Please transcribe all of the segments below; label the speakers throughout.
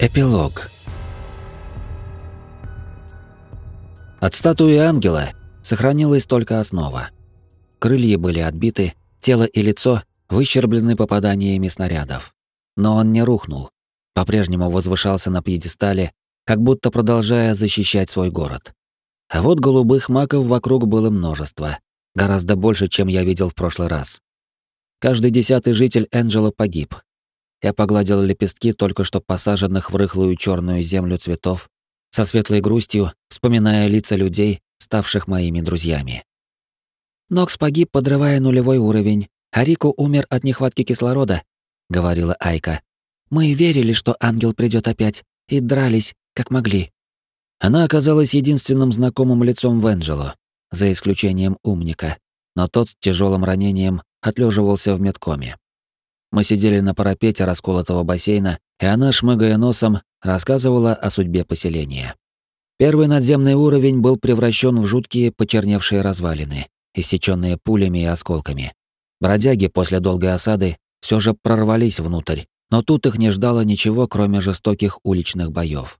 Speaker 1: Эпилог. От статуи ангела сохранилась только основа. Крылья были отбиты, тело и лицо выщерблены попаданиями снарядов. Но он не рухнул, по-прежнему возвышался на пьедестале, как будто продолжая защищать свой город. А вот голубых маков вокруг было множество, гораздо больше, чем я видел в прошлый раз. Каждый десятый житель Энджела погиб, я погладил лепестки только что посаженных в рыхлую черную землю цветов, со светлой грустью, вспоминая лица людей, ставших моими друзьями. Нокс погиб, подрывая нулевой уровень, а Рико умер от нехватки кислорода, говорила Айка. Мы верили, что ангел придет опять, и дрались, как могли. Она оказалась единственным знакомым лицом Венджело, за исключением умника, но тот с тяжелым ранением отлеживался в медкоме. Мы сидели на парапете расколотого бассейна, и она, шмыгая носом, рассказывала о судьбе поселения. Первый надземный уровень был превращен в жуткие почерневшие развалины, иссеченные пулями и осколками. Бродяги после долгой осады все же прорвались внутрь, но тут их не ждало ничего, кроме жестоких уличных боев.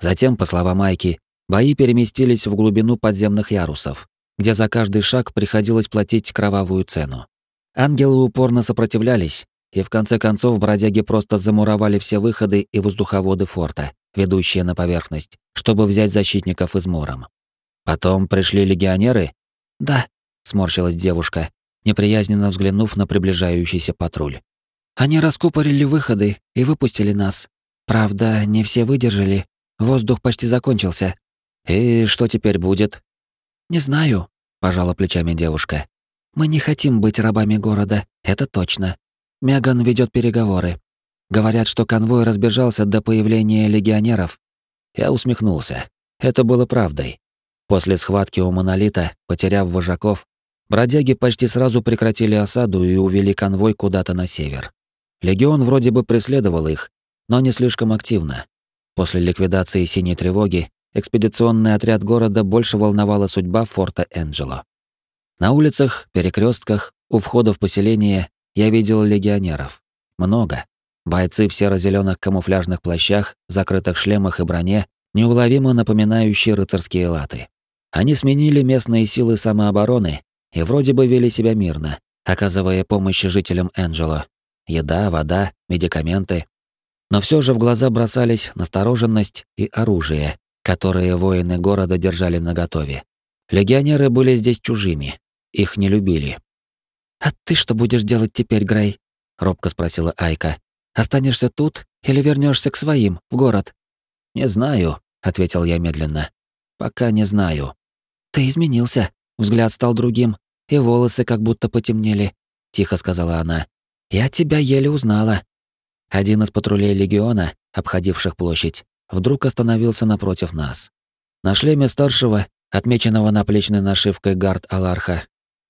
Speaker 1: Затем, по словам Майки, бои переместились в глубину подземных ярусов, где за каждый шаг приходилось платить кровавую цену. Ангелы упорно сопротивлялись, и в конце концов бродяги просто замуровали все выходы и воздуховоды форта, ведущие на поверхность, чтобы взять защитников измором. Потом пришли легионеры? Да, сморщилась девушка, неприязненно взглянув на приближающийся патруль. Они раскупорили выходы и выпустили нас. Правда, не все выдержали. Воздух почти закончился. И что теперь будет? Не знаю, пожала плечами девушка. Мы не хотим быть рабами города, это точно. Меган ведет переговоры. Говорят, что конвой разбежался до появления легионеров. Я усмехнулся. Это было правдой. После схватки у монолита, потеряв вожаков, бродяги почти сразу прекратили осаду и увели конвой куда-то на север. Легион вроде бы преследовал их, но не слишком активно. После ликвидации синей тревоги экспедиционный отряд города больше волновала судьба форта Энджело. На улицах, перекрестках, у входа в поселение я видел легионеров. Много. Бойцы в серо-зеленых камуфляжных плащах, закрытых шлемах и броне, неуловимо напоминающие рыцарские латы. Они сменили местные силы самообороны и вроде бы вели себя мирно, оказывая помощь жителям Энджело. Еда, вода, медикаменты. Но все же в глаза бросались настороженность и оружие, которые воины города держали наготове. Легионеры были здесь чужими, их не любили. «А ты что будешь делать теперь, Грей?» — робко спросила Айка. «Останешься тут или вернешься к своим, в город?» «Не знаю», — ответил я медленно. «Пока не знаю». «Ты изменился. Взгляд стал другим, и волосы как будто потемнели», — тихо сказала она. «Я тебя еле узнала». Один из патрулей легиона, обходивших площадь, вдруг остановился напротив нас. На шлеме старшего, отмеченного наплечной нашивкой гард Аларха,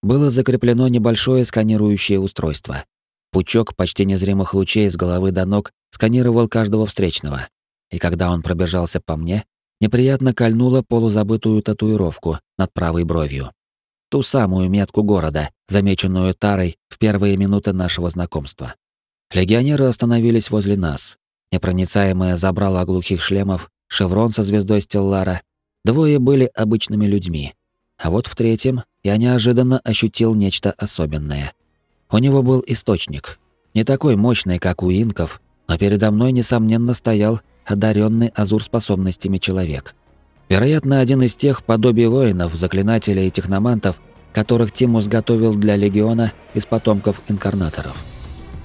Speaker 1: было закреплено небольшое сканирующее устройство. Пучок почти незримых лучей с головы до ног сканировал каждого встречного. И когда он пробежался по мне, неприятно кольнула полузабытую татуировку над правой бровью. Ту самую метку города, замеченную Тарой в первые минуты нашего знакомства. Легионеры остановились возле нас. Непроницаемое забрало глухих шлемов, шеврон со звездой Стеллара. Двое были обычными людьми, а вот в третьем я неожиданно ощутил нечто особенное. У него был источник. Не такой мощный, как у инков, но передо мной, несомненно, стоял одаренный азур способностями человек. Вероятно, один из тех подобий воинов, заклинателей и техномантов, которых Тимус готовил для легиона из потомков инкарнаторов.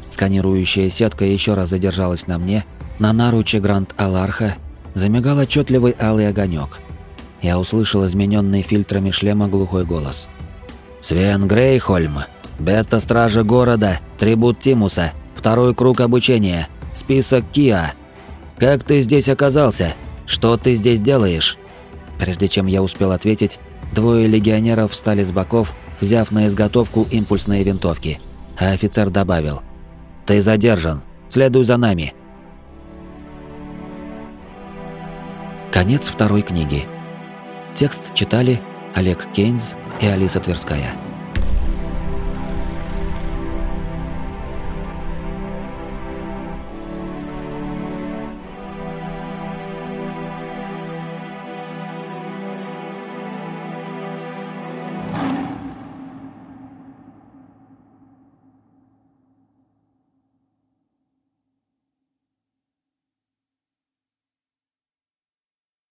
Speaker 1: Сканирующая сетка еще раз задержалась на мне, на наруче Гранд Аларха замигал отчетливый алый огонек – я услышал измененный фильтрами шлема глухой голос. «Свен Грейхольм, бета-стража города, трибут Тимуса, второй круг обучения, список Киа. Как ты здесь оказался? Что ты здесь делаешь?» Прежде чем я успел ответить, двое легионеров встали с боков, взяв на изготовку импульсные винтовки. А офицер добавил. «Ты задержан. Следуй за нами». Конец второй книги. Текст читали Олег Кейнс и Алиса Тверская.